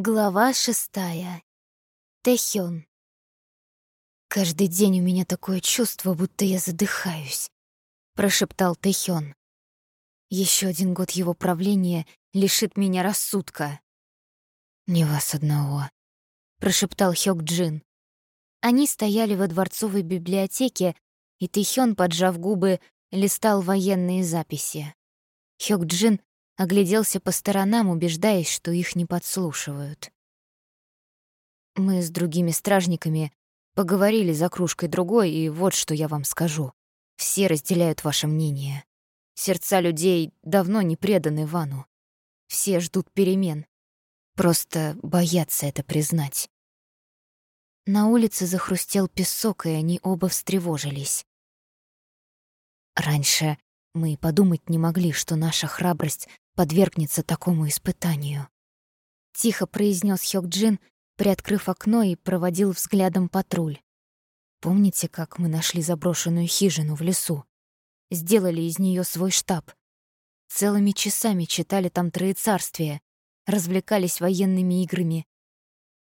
Глава шестая. Тэхён. «Каждый день у меня такое чувство, будто я задыхаюсь», — прошептал Тэхён. Еще один год его правления лишит меня рассудка». «Не вас одного», — прошептал Хёк Джин. Они стояли во дворцовой библиотеке, и Тэхён, поджав губы, листал военные записи. Хёк Джин огляделся по сторонам, убеждаясь, что их не подслушивают. Мы с другими стражниками поговорили за кружкой другой, и вот что я вам скажу. Все разделяют ваше мнение. Сердца людей давно не преданы Вану. Все ждут перемен. Просто боятся это признать. На улице захрустел песок, и они оба встревожились. Раньше мы подумать не могли, что наша храбрость подвергнется такому испытанию. Тихо произнес Хёк-Джин, приоткрыв окно и проводил взглядом патруль. Помните, как мы нашли заброшенную хижину в лесу? Сделали из нее свой штаб. Целыми часами читали там троецарствие, развлекались военными играми.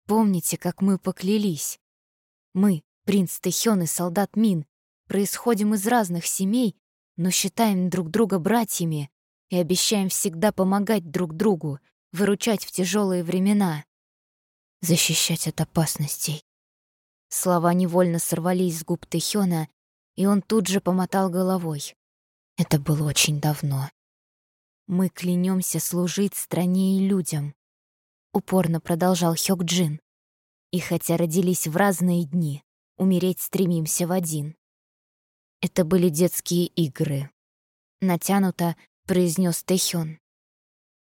Помните, как мы поклялись? Мы, принц Тэхён и солдат Мин, происходим из разных семей, но считаем друг друга братьями и обещаем всегда помогать друг другу, выручать в тяжелые времена, защищать от опасностей. Слова невольно сорвались с губ Тэхёна, и он тут же помотал головой. Это было очень давно. Мы клянемся служить стране и людям, упорно продолжал Хёк-Джин. И хотя родились в разные дни, умереть стремимся в один. Это были детские игры. Натянуто произнес Тэхён.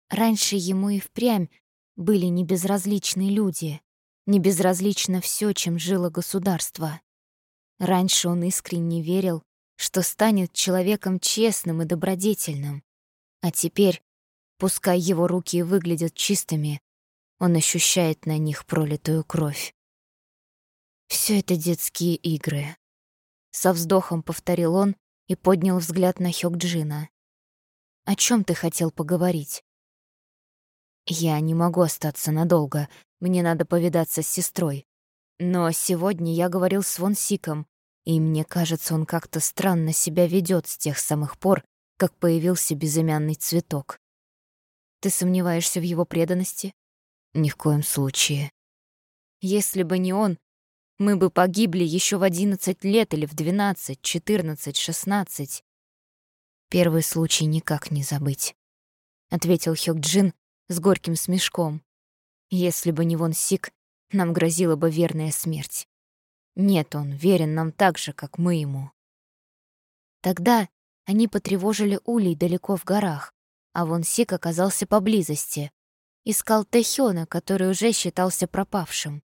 Раньше ему и впрямь были небезразличны люди, небезразлично все, чем жило государство. Раньше он искренне верил, что станет человеком честным и добродетельным. А теперь, пускай его руки выглядят чистыми, он ощущает на них пролитую кровь. Все это детские игры. Со вздохом повторил он и поднял взгляд на Хёкджина. О чем ты хотел поговорить? Я не могу остаться надолго. Мне надо повидаться с сестрой. Но сегодня я говорил с Вон Сиком, и мне кажется, он как-то странно себя ведет с тех самых пор, как появился безымянный цветок. Ты сомневаешься в его преданности? Ни в коем случае. Если бы не он, мы бы погибли еще в одиннадцать лет или в двенадцать, четырнадцать, шестнадцать. Первый случай никак не забыть, ответил Хёкджин с горьким смешком. Если бы не Вон Сик, нам грозила бы верная смерть. Нет, он верен нам так же, как мы ему. Тогда они потревожили улей далеко в горах, а Вон Сик оказался поблизости. Искал Тэхёна, который уже считался пропавшим.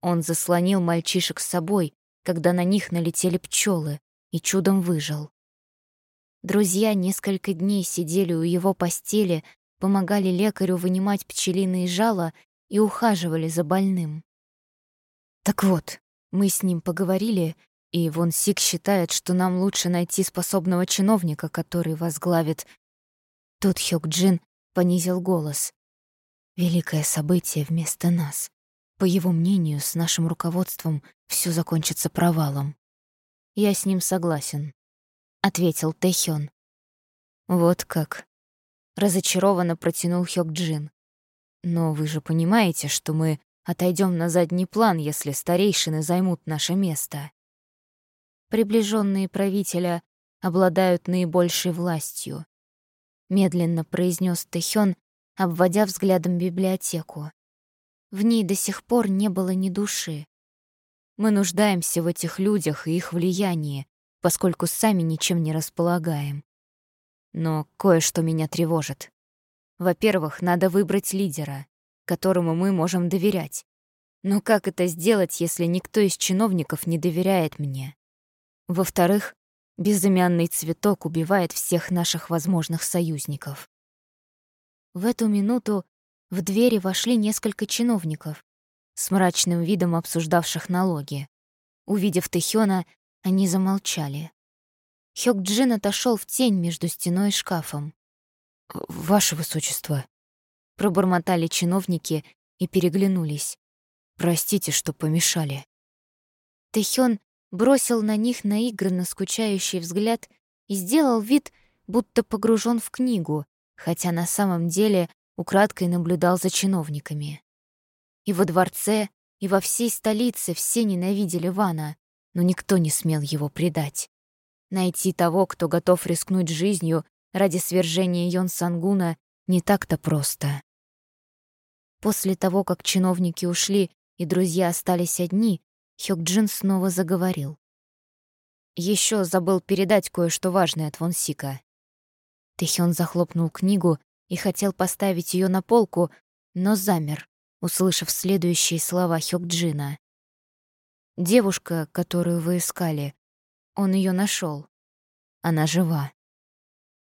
Он заслонил мальчишек с собой, когда на них налетели пчелы, и чудом выжил. Друзья несколько дней сидели у его постели, помогали лекарю вынимать пчелиные жало и ухаживали за больным. Так вот, мы с ним поговорили, и Вон Сик считает, что нам лучше найти способного чиновника, который возглавит... Тут Хёк Джин понизил голос. Великое событие вместо нас. По его мнению, с нашим руководством все закончится провалом. Я с ним согласен. — ответил Тэхён. «Вот как». Разочарованно протянул Хёк-Джин. «Но вы же понимаете, что мы отойдем на задний план, если старейшины займут наше место. Приближенные правителя обладают наибольшей властью», — медленно произнес Тэхён, обводя взглядом библиотеку. В ней до сих пор не было ни души. Мы нуждаемся в этих людях и их влиянии, поскольку сами ничем не располагаем. Но кое-что меня тревожит. Во-первых, надо выбрать лидера, которому мы можем доверять. Но как это сделать, если никто из чиновников не доверяет мне? Во-вторых, безымянный цветок убивает всех наших возможных союзников. В эту минуту в двери вошли несколько чиновников, с мрачным видом обсуждавших налоги. Увидев Тэхёна, они замолчали. Хёк-Джин отошёл в тень между стеной и шкафом. «Ваше высочество», — пробормотали чиновники и переглянулись. «Простите, что помешали». Тэхён бросил на них наигранно скучающий взгляд и сделал вид, будто погружен в книгу, хотя на самом деле украдкой наблюдал за чиновниками. И во дворце, и во всей столице все ненавидели Вана, но никто не смел его предать. Найти того, кто готов рискнуть жизнью ради свержения Йон Сангуна, не так-то просто. После того, как чиновники ушли и друзья остались одни, Хёкджин снова заговорил. Еще забыл передать кое-что важное от Вонсика. Тэхён захлопнул книгу и хотел поставить ее на полку, но замер, услышав следующие слова Хёкджина. «Девушка, которую вы искали, он ее нашел. Она жива».